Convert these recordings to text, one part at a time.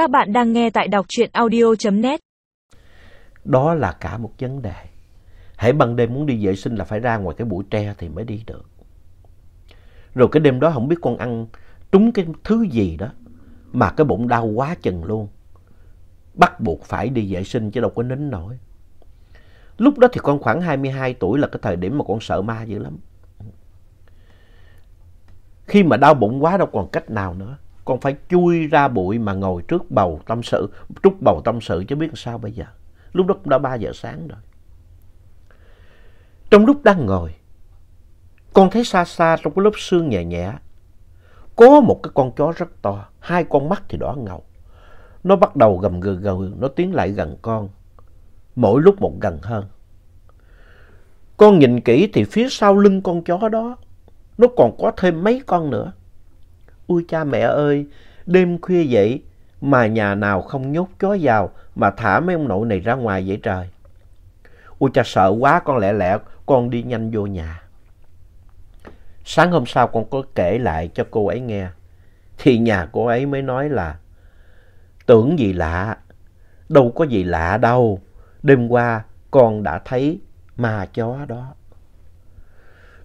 Các bạn đang nghe tại đọc truyện audio.net. Đó là cả một vấn đề. Hãy ban đêm muốn đi vệ sinh là phải ra ngoài cái bụi tre thì mới đi được. Rồi cái đêm đó không biết con ăn trúng cái thứ gì đó mà cái bụng đau quá chừng luôn. Bắt buộc phải đi vệ sinh chứ đâu có nín nổi. Lúc đó thì con khoảng 22 tuổi là cái thời điểm mà con sợ ma dữ lắm. Khi mà đau bụng quá đâu còn cách nào nữa. Con phải chui ra bụi mà ngồi trước bầu tâm sự, trúc bầu tâm sự chứ biết sao bây giờ. Lúc đó cũng đã 3 giờ sáng rồi. Trong lúc đang ngồi, con thấy xa xa trong cái lớp sương nhẹ nhẹ, có một cái con chó rất to, hai con mắt thì đỏ ngầu. Nó bắt đầu gầm gừ gừ, nó tiến lại gần con, mỗi lúc một gần hơn. Con nhìn kỹ thì phía sau lưng con chó đó, nó còn có thêm mấy con nữa. Ui cha mẹ ơi, đêm khuya vậy mà nhà nào không nhốt chó vào mà thả mấy ông nội này ra ngoài vậy trời. Ui cha sợ quá con lẹ lẹ con đi nhanh vô nhà. Sáng hôm sau con có kể lại cho cô ấy nghe. Thì nhà cô ấy mới nói là tưởng gì lạ, đâu có gì lạ đâu. Đêm qua con đã thấy ma chó đó.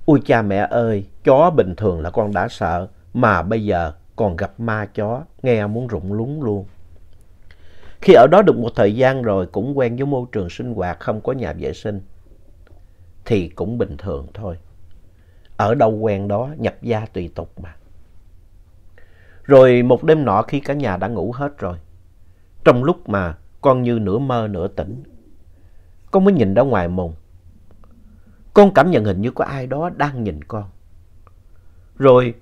Ui cha mẹ ơi, chó bình thường là con đã sợ, mà bây giờ còn gặp ma chó, nghe muốn rụng lúng luôn. Khi ở đó được một thời gian rồi cũng quen với môi trường sinh hoạt không có nhà vệ sinh, thì cũng bình thường thôi. Ở đâu quen đó, nhập gia tùy tục mà. Rồi một đêm nọ khi cả nhà đã ngủ hết rồi, trong lúc mà con như nửa mơ nửa tỉnh, con mới nhìn ra ngoài mùng. Con cảm nhận hình như có ai đó đang nhìn con. Rồi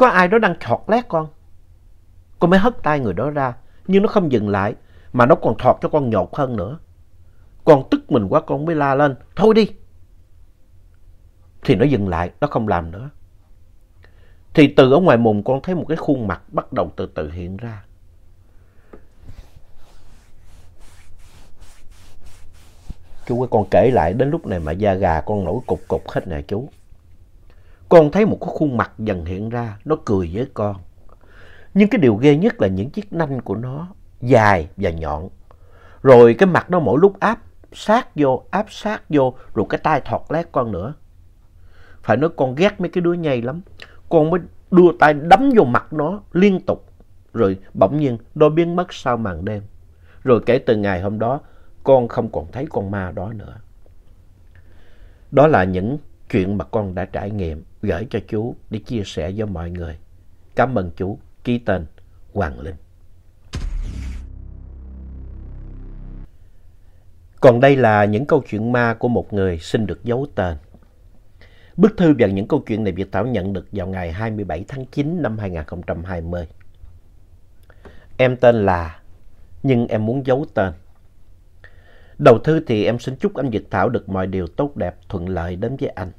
có ai đó đang thọt lét con. Con mới hất tay người đó ra, nhưng nó không dừng lại, mà nó còn thọt cho con nhột hơn nữa. Con tức mình quá con mới la lên, thôi đi. Thì nó dừng lại, nó không làm nữa. Thì từ ở ngoài mùng con thấy một cái khuôn mặt bắt đầu từ từ hiện ra. Chú ơi, con kể lại đến lúc này mà da gà con nổi cục cục hết nè chú. Con thấy một cái khuôn mặt dần hiện ra, nó cười với con. Nhưng cái điều ghê nhất là những chiếc nanh của nó dài và nhọn. Rồi cái mặt nó mỗi lúc áp sát vô, áp sát vô, rồi cái tay thọt lét con nữa. Phải nói con ghét mấy cái đứa nhây lắm. Con mới đưa tay đấm vô mặt nó liên tục. Rồi bỗng nhiên nó biến mất sau màn đêm. Rồi kể từ ngày hôm đó, con không còn thấy con ma đó nữa. Đó là những chuyện mà con đã trải nghiệm gửi cho chú để chia sẻ với mọi người. Cảm ơn chú, ký tên Hoàng Linh. Còn đây là những câu chuyện ma của một người xin được giấu tên. Bức thư và những câu chuyện này Việt Thảo nhận được vào ngày 27 tháng 9 năm 2020. Em tên là, nhưng em muốn giấu tên. Đầu thư thì em xin chúc anh Việt Thảo được mọi điều tốt đẹp, thuận lợi đến với anh.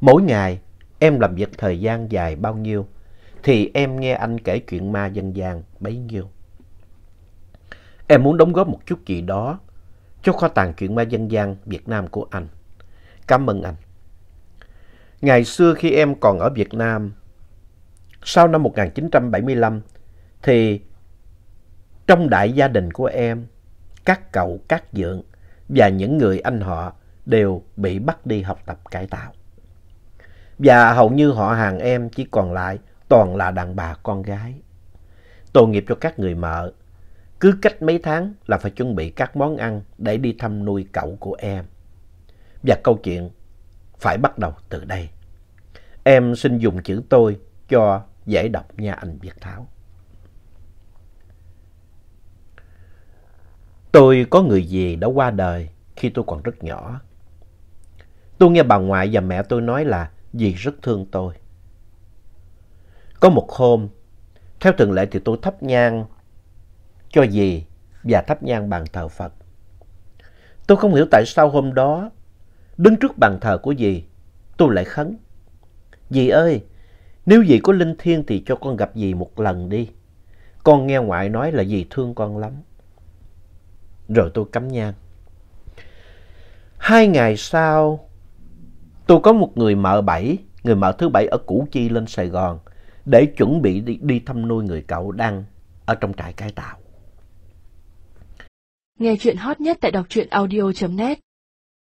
Mỗi ngày em làm việc thời gian dài bao nhiêu thì em nghe anh kể chuyện ma dân gian bấy nhiêu. Em muốn đóng góp một chút gì đó cho kho tàng chuyện ma dân gian Việt Nam của anh. Cảm ơn anh. Ngày xưa khi em còn ở Việt Nam, sau năm 1975 thì trong đại gia đình của em, các cậu, các dượng và những người anh họ đều bị bắt đi học tập cải tạo. Và hầu như họ hàng em chỉ còn lại toàn là đàn bà con gái. Tội nghiệp cho các người mợ. Cứ cách mấy tháng là phải chuẩn bị các món ăn để đi thăm nuôi cậu của em. Và câu chuyện phải bắt đầu từ đây. Em xin dùng chữ tôi cho dễ đọc nha anh Việt Thảo. Tôi có người gì đã qua đời khi tôi còn rất nhỏ. Tôi nghe bà ngoại và mẹ tôi nói là dì rất thương tôi. Có một hôm, theo thường lệ thì tôi thắp nhang cho dì và thắp nhang bàn thờ Phật. Tôi không hiểu tại sao hôm đó, đứng trước bàn thờ của dì, tôi lại khấn. Dì ơi, nếu dì có linh thiêng thì cho con gặp dì một lần đi. Con nghe ngoại nói là dì thương con lắm. Rồi tôi cắm nhang. Hai ngày sau, tôi có một người mợ bảy, người mợ thứ bảy ở Củ Chi lên Sài Gòn để chuẩn bị đi, đi thăm nuôi người cậu đang ở trong trại cải tạo. Nghe chuyện hot nhất tại đọc truyện audio.net